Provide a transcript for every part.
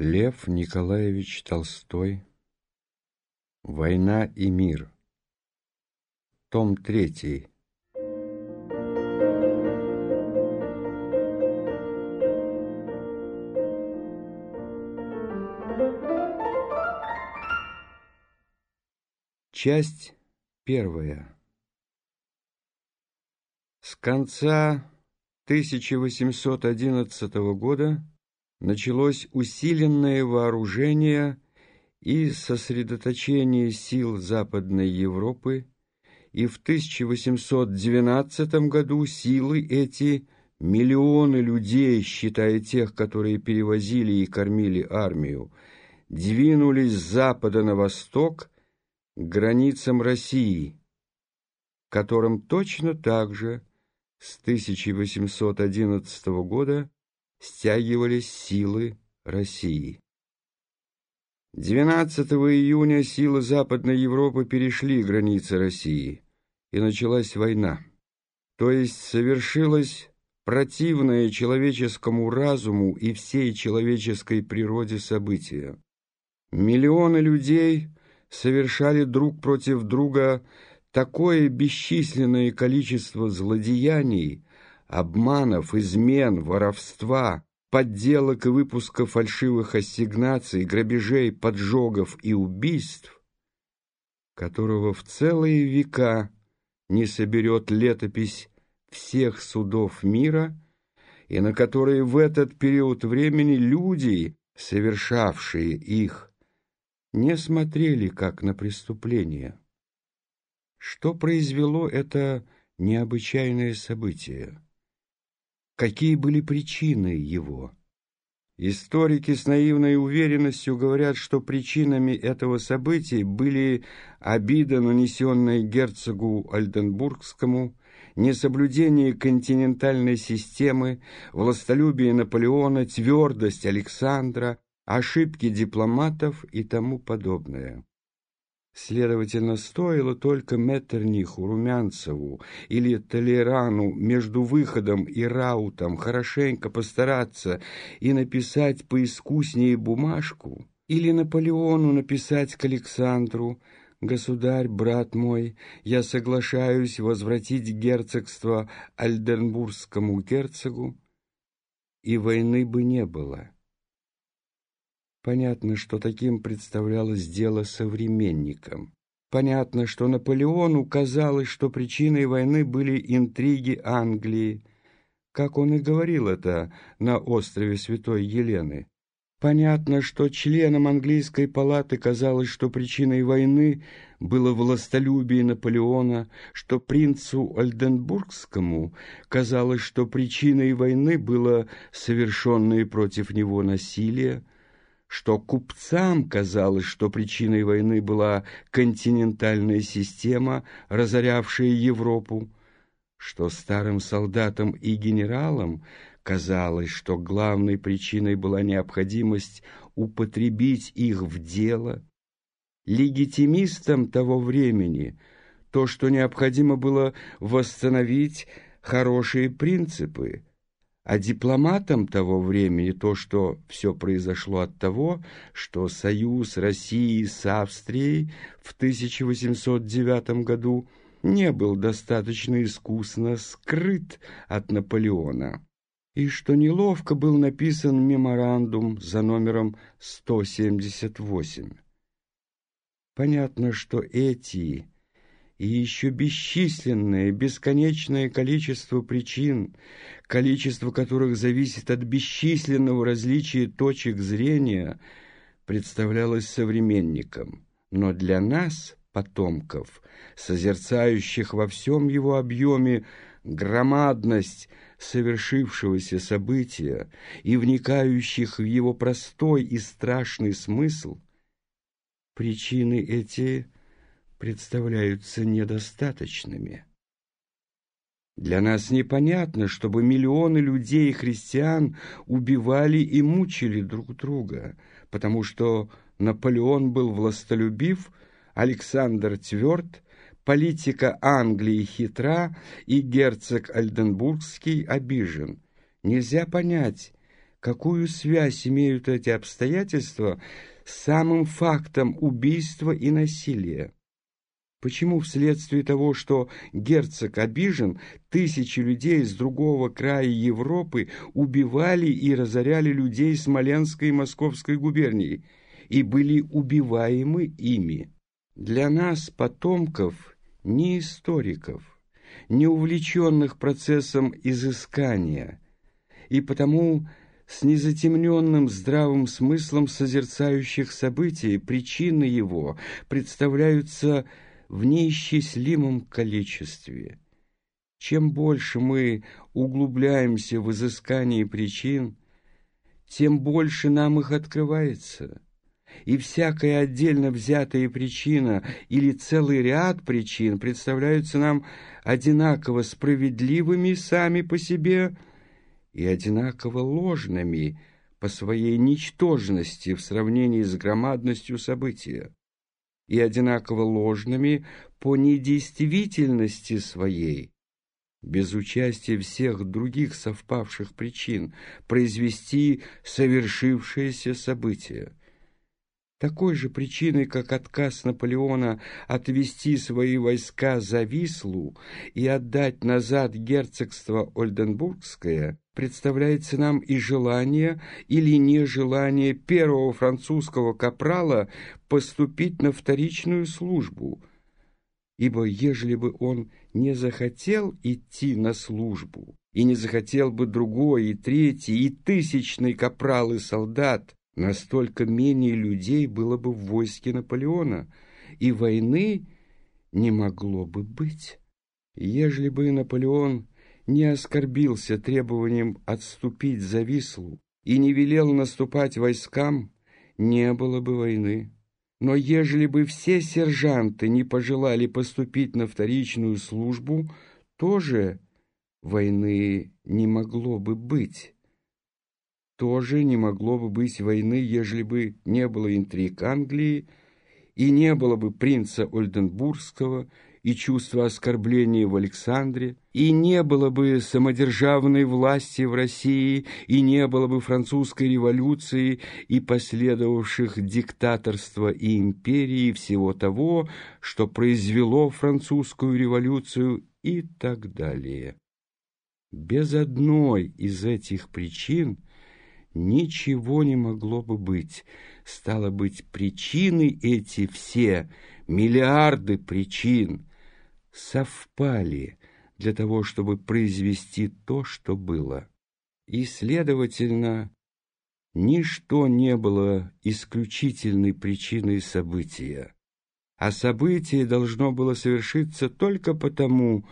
Лев Николаевич Толстой. «Война и мир» Том 3 Часть первая. С конца 1811 года началось усиленное вооружение и сосредоточение сил Западной Европы, и в 1812 году силы эти, миллионы людей, считая тех, которые перевозили и кормили армию, двинулись с запада на восток к границам России, которым точно так же с 1811 года стягивались силы России. 12 июня силы Западной Европы перешли границы России, и началась война. То есть совершилось противное человеческому разуму и всей человеческой природе событие. Миллионы людей совершали друг против друга такое бесчисленное количество злодеяний, обманов, измен, воровства, подделок и выпуска фальшивых ассигнаций, грабежей, поджогов и убийств, которого в целые века не соберет летопись всех судов мира, и на которые в этот период времени люди, совершавшие их, не смотрели как на преступление. Что произвело это необычайное событие? Какие были причины его? Историки с наивной уверенностью говорят, что причинами этого события были обида, нанесенная герцогу Альденбургскому, несоблюдение континентальной системы, властолюбие Наполеона, твердость Александра, ошибки дипломатов и тому подобное. Следовательно, стоило только Меттерниху, Румянцеву или Толерану между выходом и раутом хорошенько постараться и написать поискуснее бумажку, или Наполеону написать к Александру «Государь, брат мой, я соглашаюсь возвратить герцогство Альденбургскому герцогу», и войны бы не было. Понятно, что таким представлялось дело современникам. Понятно, что Наполеону казалось, что причиной войны были интриги Англии, как он и говорил это на острове Святой Елены. Понятно, что членам английской палаты казалось, что причиной войны было властолюбие Наполеона, что принцу Ольденбургскому казалось, что причиной войны было совершенное против него насилие, что купцам казалось, что причиной войны была континентальная система, разорявшая Европу, что старым солдатам и генералам казалось, что главной причиной была необходимость употребить их в дело, легитимистам того времени то, что необходимо было восстановить хорошие принципы, а дипломатам того времени то, что все произошло от того, что союз России с Австрией в 1809 году не был достаточно искусно скрыт от Наполеона, и что неловко был написан меморандум за номером 178. Понятно, что эти и еще бесчисленное, бесконечное количество причин, количество которых зависит от бесчисленного различия точек зрения, представлялось современникам. Но для нас, потомков, созерцающих во всем его объеме громадность совершившегося события и вникающих в его простой и страшный смысл, причины эти – представляются недостаточными. Для нас непонятно, чтобы миллионы людей и христиан убивали и мучили друг друга, потому что Наполеон был властолюбив, Александр тверд, политика Англии хитра и герцог Альденбургский обижен. Нельзя понять, какую связь имеют эти обстоятельства с самым фактом убийства и насилия. Почему вследствие того, что герцог обижен, тысячи людей с другого края Европы убивали и разоряли людей Смоленской и Московской губернии и были убиваемы ими? Для нас, потомков, не историков, не увлеченных процессом изыскания, и потому с незатемненным здравым смыслом созерцающих событий причины его представляются в неисчислимом количестве. Чем больше мы углубляемся в изыскание причин, тем больше нам их открывается. И всякая отдельно взятая причина или целый ряд причин представляются нам одинаково справедливыми сами по себе и одинаково ложными по своей ничтожности в сравнении с громадностью события и одинаково ложными по недействительности своей, без участия всех других совпавших причин, произвести совершившееся событие. Такой же причиной, как отказ Наполеона отвести свои войска за Вислу и отдать назад герцогство Ольденбургское, представляется нам и желание или нежелание первого французского капрала поступить на вторичную службу, ибо ежели бы он не захотел идти на службу, и не захотел бы другой, и третий, и тысячный капрал и солдат, настолько менее людей было бы в войске Наполеона, и войны не могло бы быть. Ежели бы Наполеон не оскорбился требованием отступить за Вислу и не велел наступать войскам, не было бы войны. Но ежели бы все сержанты не пожелали поступить на вторичную службу, тоже войны не могло бы быть. Тоже не могло бы быть войны, ежели бы не было интриг Англии и не было бы принца Ольденбургского, и чувство оскорбления в Александре, и не было бы самодержавной власти в России, и не было бы французской революции и последовавших диктаторства и империи всего того, что произвело французскую революцию и так далее. Без одной из этих причин ничего не могло бы быть. Стало быть, причины эти все, миллиарды причин, совпали для того, чтобы произвести то, что было. И, следовательно, ничто не было исключительной причиной события, а событие должно было совершиться только потому,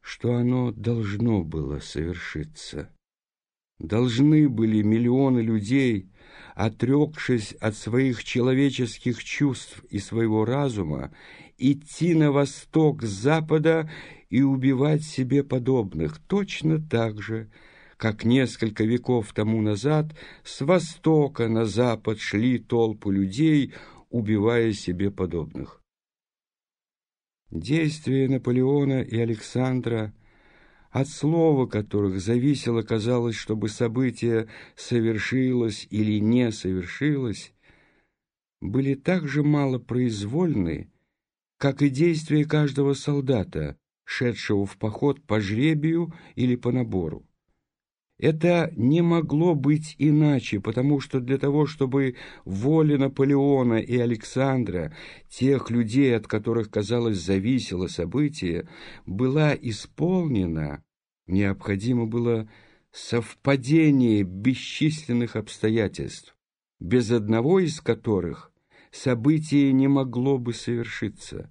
что оно должно было совершиться. Должны были миллионы людей, отрекшись от своих человеческих чувств и своего разума, идти на восток с запада и убивать себе подобных, точно так же, как несколько веков тому назад с востока на запад шли толпы людей, убивая себе подобных. Действия Наполеона и Александра, от слова которых зависело, казалось, чтобы событие совершилось или не совершилось, были так же малопроизвольны, как и действия каждого солдата, шедшего в поход по жребию или по набору. Это не могло быть иначе, потому что для того, чтобы воля Наполеона и Александра, тех людей, от которых, казалось, зависело событие, была исполнена, необходимо было совпадение бесчисленных обстоятельств, без одного из которых событие не могло бы совершиться.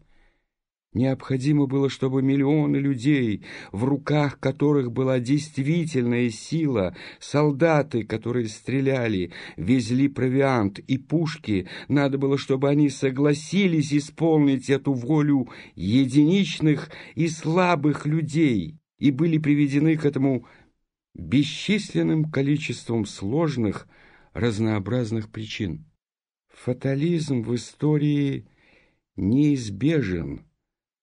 Необходимо было, чтобы миллионы людей, в руках которых была действительная сила, солдаты, которые стреляли, везли провиант и пушки, надо было, чтобы они согласились исполнить эту волю единичных и слабых людей и были приведены к этому бесчисленным количеством сложных, разнообразных причин. Фатализм в истории неизбежен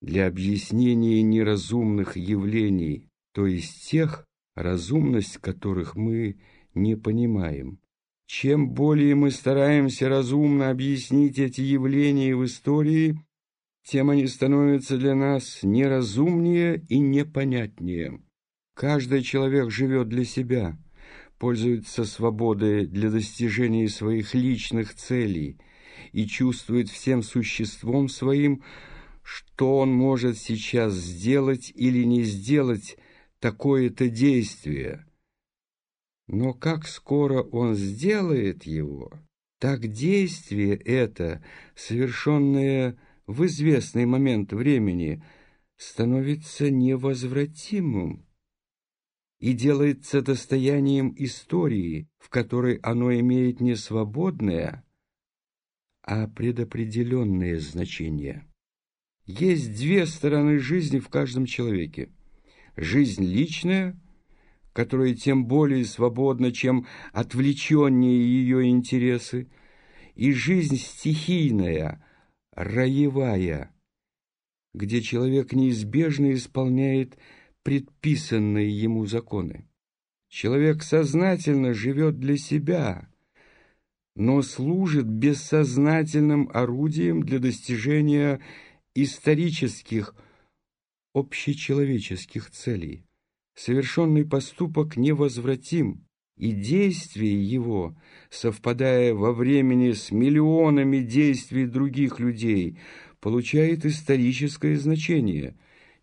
для объяснения неразумных явлений, то есть тех, разумность которых мы не понимаем. Чем более мы стараемся разумно объяснить эти явления в истории, тем они становятся для нас неразумнее и непонятнее. Каждый человек живет для себя, пользуется свободой для достижения своих личных целей и чувствует всем существом своим, что он может сейчас сделать или не сделать такое-то действие. Но как скоро он сделает его, так действие это, совершенное в известный момент времени становится невозвратимым и делается достоянием истории, в которой оно имеет не свободное, а предопределенное значение. Есть две стороны жизни в каждом человеке. Жизнь личная, которая тем более свободна, чем отвлеченнее ее интересы, и жизнь стихийная – роевая, где человек неизбежно исполняет предписанные ему законы. Человек сознательно живет для себя, но служит бессознательным орудием для достижения исторических, общечеловеческих целей. Совершенный поступок невозвратим, и действие его, совпадая во времени с миллионами действий других людей, получает историческое значение.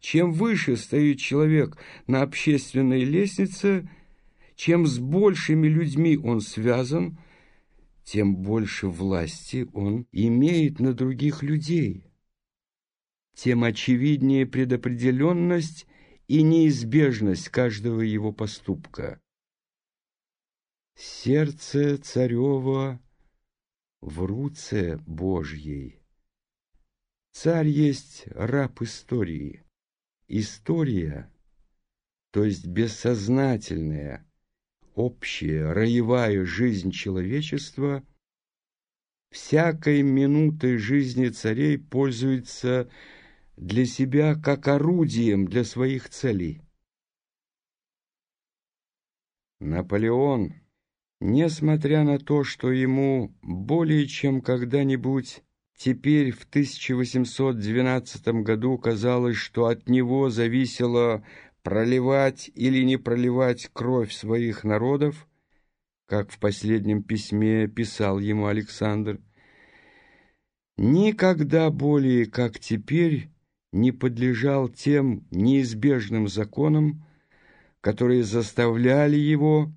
Чем выше стоит человек на общественной лестнице, чем с большими людьми он связан, тем больше власти он имеет на других людей, тем очевиднее предопределенность и неизбежность каждого его поступка. Сердце царева в руце Божьей. Царь есть раб истории. История, то есть бессознательная, общая, роевая жизнь человечества, всякой минутой жизни царей пользуется для себя как орудием для своих целей. Наполеон Несмотря на то, что ему более чем когда-нибудь теперь в 1812 году казалось, что от него зависело проливать или не проливать кровь своих народов, как в последнем письме писал ему Александр, никогда более, как теперь, не подлежал тем неизбежным законам, которые заставляли его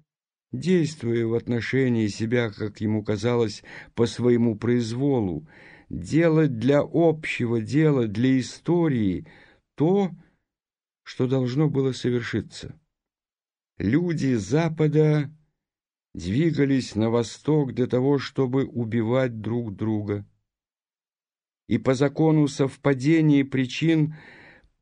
действуя в отношении себя, как ему казалось, по своему произволу, делать для общего дела, для истории то, что должно было совершиться. Люди Запада двигались на восток для того, чтобы убивать друг друга. И по закону совпадения причин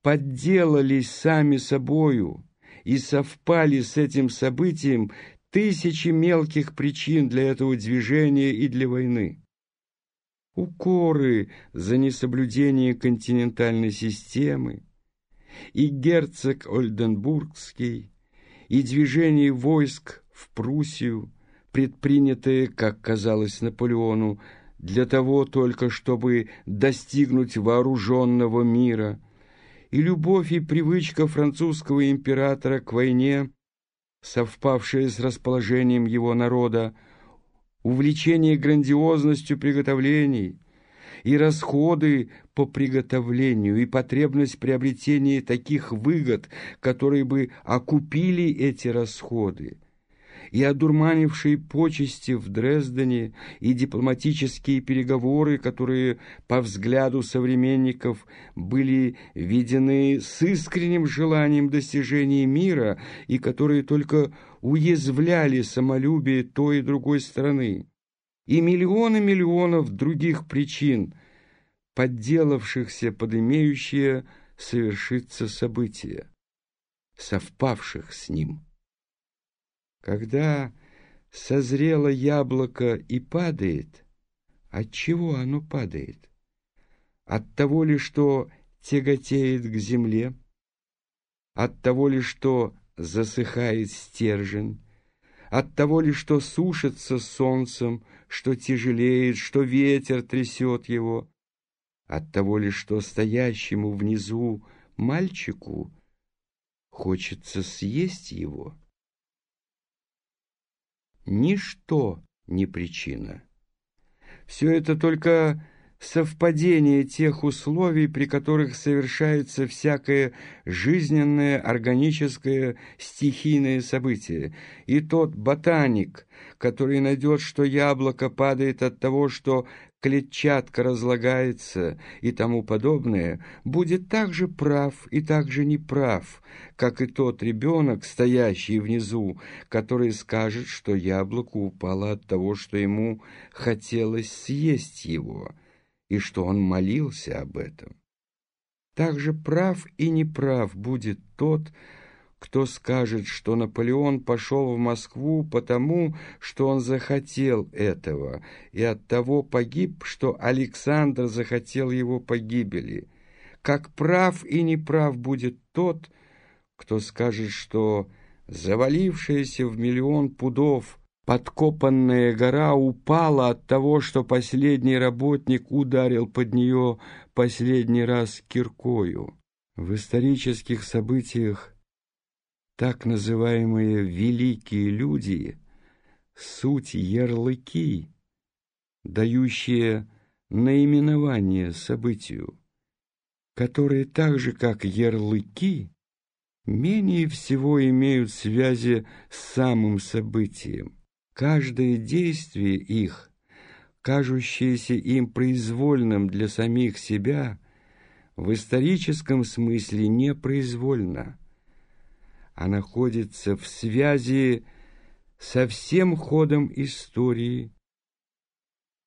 подделались сами собою и совпали с этим событием тысячи мелких причин для этого движения и для войны. Укоры за несоблюдение континентальной системы, и герцог Ольденбургский, и движение войск в Пруссию, предпринятые, как казалось Наполеону, для того только, чтобы достигнуть вооруженного мира, и любовь и привычка французского императора к войне совпавшее с расположением его народа, увлечение грандиозностью приготовлений и расходы по приготовлению и потребность приобретения таких выгод, которые бы окупили эти расходы, и одурманившие почести в Дрездене, и дипломатические переговоры, которые, по взгляду современников, были видены с искренним желанием достижения мира и которые только уязвляли самолюбие той и другой стороны, и миллионы миллионов других причин, подделавшихся под имеющее совершиться события, совпавших с ним. Когда созрело яблоко и падает, от чего оно падает? От того ли, что тяготеет к земле? От того ли, что засыхает стержень? от того ли, что сушится солнцем, что тяжелеет, что ветер трясет его, от того ли, что стоящему внизу мальчику хочется съесть его. Ничто не причина. Все это только совпадение тех условий, при которых совершается всякое жизненное, органическое, стихийное событие. И тот ботаник, который найдет, что яблоко падает от того, что клетчатка разлагается и тому подобное, будет так же прав и так же неправ, как и тот ребенок, стоящий внизу, который скажет, что яблоко упало от того, что ему хотелось съесть его, и что он молился об этом. Так же прав и неправ будет тот, кто скажет, что Наполеон пошел в Москву потому, что он захотел этого, и от того погиб, что Александр захотел его погибели? Как прав и неправ будет тот, кто скажет, что завалившаяся в миллион пудов подкопанная гора упала от того, что последний работник ударил под нее последний раз киркою. В исторических событиях так называемые «великие люди» — суть ярлыки, дающие наименование событию, которые так же, как ярлыки, менее всего имеют связи с самым событием. Каждое действие их, кажущееся им произвольным для самих себя, в историческом смысле непроизвольно – а находится в связи со всем ходом истории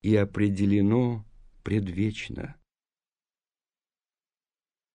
и определено предвечно.